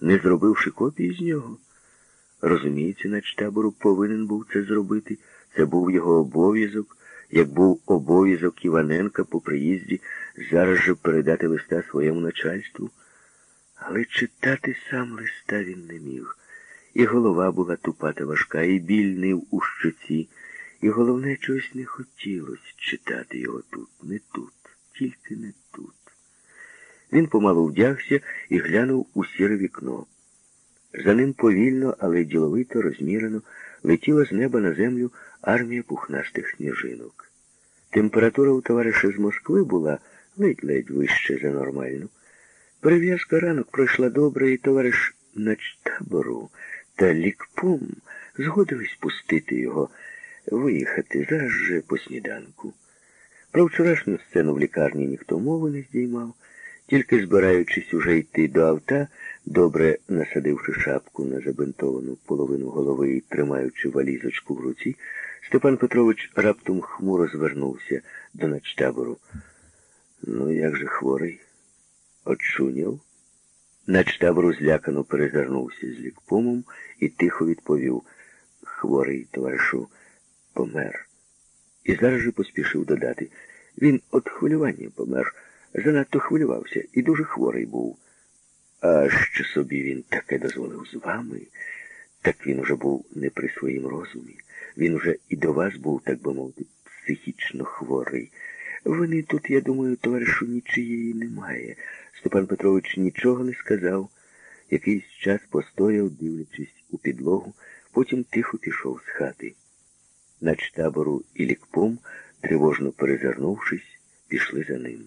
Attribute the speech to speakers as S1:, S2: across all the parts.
S1: не зробивши копії з нього. Розуміється, начтабору повинен був це зробити. Це був його обов'язок, як був обов'язок Іваненка по приїзді зараз же передати листа своєму начальству. Але читати сам листа він не міг. І голова була тупа та важка, і біль нив у щоці, і головне, чогось не хотілося читати його тут, не тут, тільки не тут. Він помалу вдягся і глянув у сіре вікно. За ним повільно, але діловито, розмірено, летіла з неба на землю армія пухнастих сніжинок. Температура у товариша з Москви була ледь-ледь вище за нормальну. Перев'язка ранок пройшла добре, і товариш начтабору та лікпом згодились пустити його, виїхати зараз же по сніданку. Про вчорашню сцену в лікарні ніхто мови не здіймав, тільки збираючись уже йти до авта, добре насадивши шапку на забинтовану половину голови і тримаючи валізочку в руці, Степан Петрович раптом хмуро звернувся до начтабору. Ну, як же хворий? Очуняв? Начтабору злякано перезирнувся з лікпомом і тихо відповів Хворий, товаришу, помер. І зараз же поспішив додати. Він від хвилювання помер, занадто хвилювався і дуже хворий був. А що собі він таке дозволив з вами, так він уже був не при своїм розумі. Він уже і до вас був, так би мовити, психічно хворий. Вони тут, я думаю, товаришу нічиєї немає. Степан Петрович нічого не сказав. Якийсь час постояв, дивлячись у підлогу, потім тихо пішов з хати. Начтабору і лікпом, тривожно перезирнувшись, пішли за ним.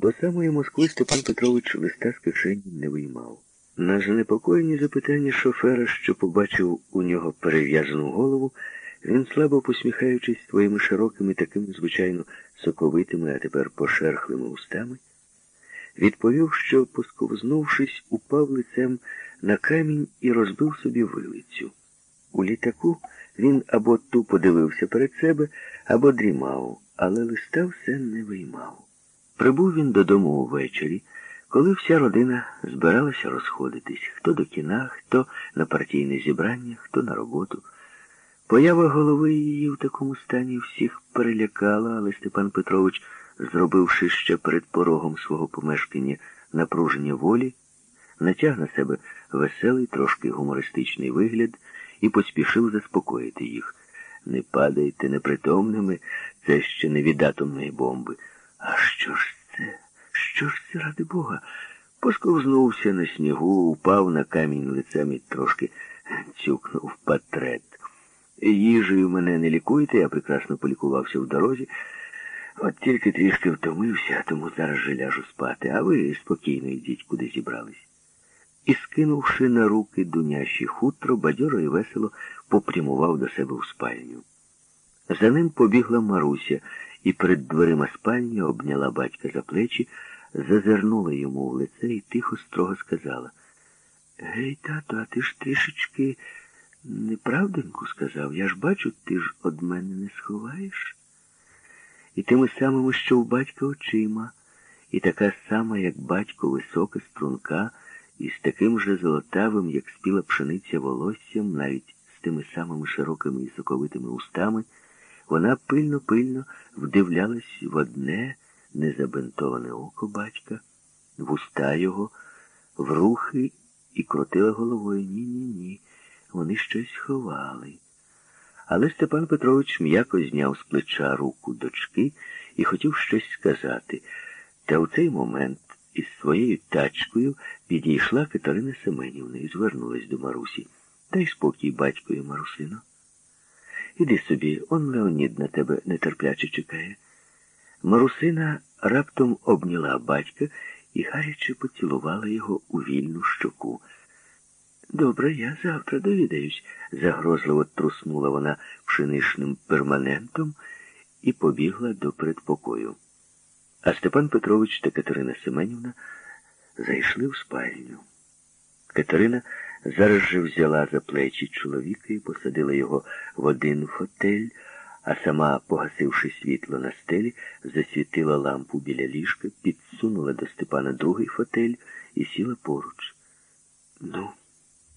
S1: До самої Москви Степан Петрович листа з кишені не виймав. На занепокоєні запитання шофера, що побачив у нього перев'язану голову, він, слабо посміхаючись своїми широкими, такими, звичайно, соковитими, а тепер пошерхлими устами, відповів, що, посковзнувшись, упав лицем на камінь і розбив собі вилицю. У літаку він або тупо дивився перед себе, або дрімав, але листа все не виймав. Прибув він додому увечері, коли вся родина збиралася розходитись, хто до кіна, хто на партійне зібрання, хто на роботу. Поява голови її в такому стані всіх перелякала, але Степан Петрович, зробивши ще перед порогом свого помешкання напруження волі, натяг на себе веселий, трошки гумористичний вигляд і поспішив заспокоїти їх. Не падайте непритомними, це ще не від атомної бомби. Що ж це? Що ж це, ради Бога? Посковзнувся на снігу, упав на камінь лицем і трошки цюкнув патрет. Їжею мене не лікуйте, я прекрасно полікувався в дорозі. От тільки трішки втомився, тому зараз же ляжу спати, а ви спокійно йдіть, куди зібрались. І, скинувши на руки дунящі хутро, бадьоро і весело попрямував до себе в спальню. За ним побігла Маруся і перед дверима спальні обняла батька за плечі, зазирнула йому в лице і тихо строго сказала Гей, тато, а ти ж трішечки неправденьку сказав. Я ж бачу, ти ж од мене не сховаєш. І тими самими, що у батька очима, і така сама, як батько, висока струнка, і з таким же золотавим, як спіла пшениця волоссям, навіть з тими самими широкими і соковитими устами, вона пильно-пильно вдивлялась в одне незабинтоване око батька, в уста його, в рухи і крутила головою ні-ні-ні. Вони щось ховали. Але Степан Петрович м'яко зняв з плеча руку дочки і хотів щось сказати. Та у цей момент із своєю тачкою підійшла Катерина Семенівна і звернулась до Марусі. Дай спокій батькою, Марусино. Іди собі, он Леонід на тебе нетерпляче чекає. Марусина раптом обняла батька і гаряче поцілувала його у вільну щоку. Добре, я завтра довідаюсь, загрозливо труснула вона пшеничним перманентом і побігла до передпокою. А Степан Петрович та Катерина Семенівна зайшли в спальню. Катерина зараз же взяла за плечі чоловіка і посадила його в один фотель, а сама, погасивши світло на стелі, засвітила лампу біля ліжка, підсунула до Степана другий фотель і сіла поруч. Ну,